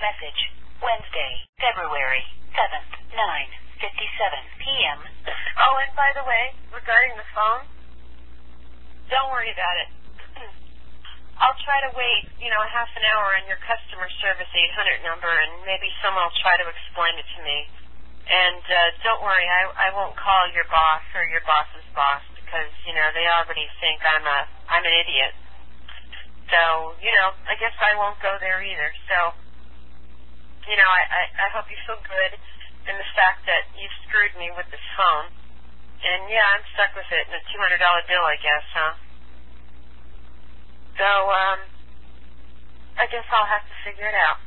message. Wednesday, February 7th, 9.57 p.m. Oh, and by the way, regarding the phone, don't worry about it. I'll try to wait, you know, half an hour on your customer service 800 number, and maybe someone will try to explain it to me. And uh, don't worry, I, I won't call your boss or your boss's boss because you know they already think I'm a I'm an idiot. So you know, I guess I won't go there either. So you know, I, I, I hope you feel good in the fact that you screwed me with this phone. And yeah, I'm stuck with it in a two hundred dollar bill, I guess, huh? So um, I guess I'll have to figure it out.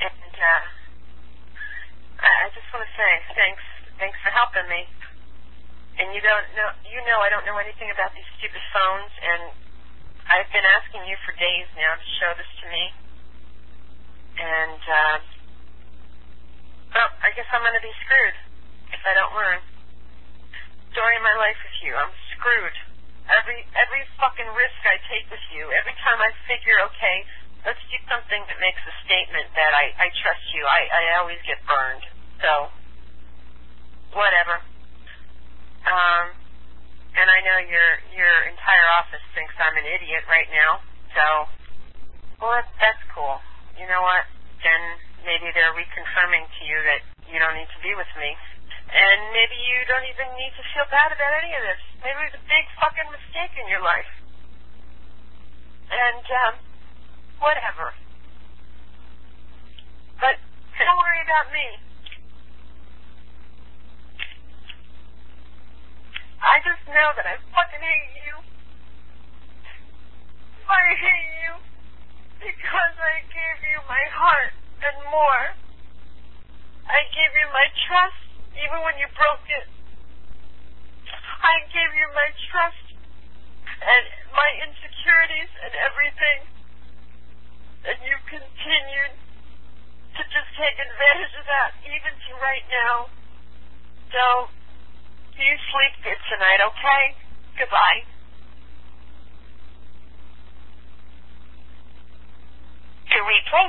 And uh, I, I just want to say thanks, thanks for helping me. And you don't know, you know, I don't know anything about these stupid phones, and I've been asking you for days now to show this to me. And uh, well, I guess I'm going to be screwed if I don't learn. Story of my life with you, I'm screwed. Every every fucking risk I take with you, every time I figure, okay, let's do something that makes a statement that I, I trust you, I, I always get burned. So, whatever. Um, and I know your your entire office thinks I'm an idiot right now. So, well, that's cool. You know what? Maybe they're reconfirming to you that you don't need to be with me. And maybe you don't even need to feel bad about any of this. Maybe it was a big fucking mistake in your life. And, um, whatever. But don't worry about me. I just know that I fucking hate you. I hate you because I gave you my heart and more. I gave you my trust even when you broke it. I gave you my trust and my insecurities and everything. And you continued to just take advantage of that, even to right now. So, you sleep good tonight, okay? Goodbye.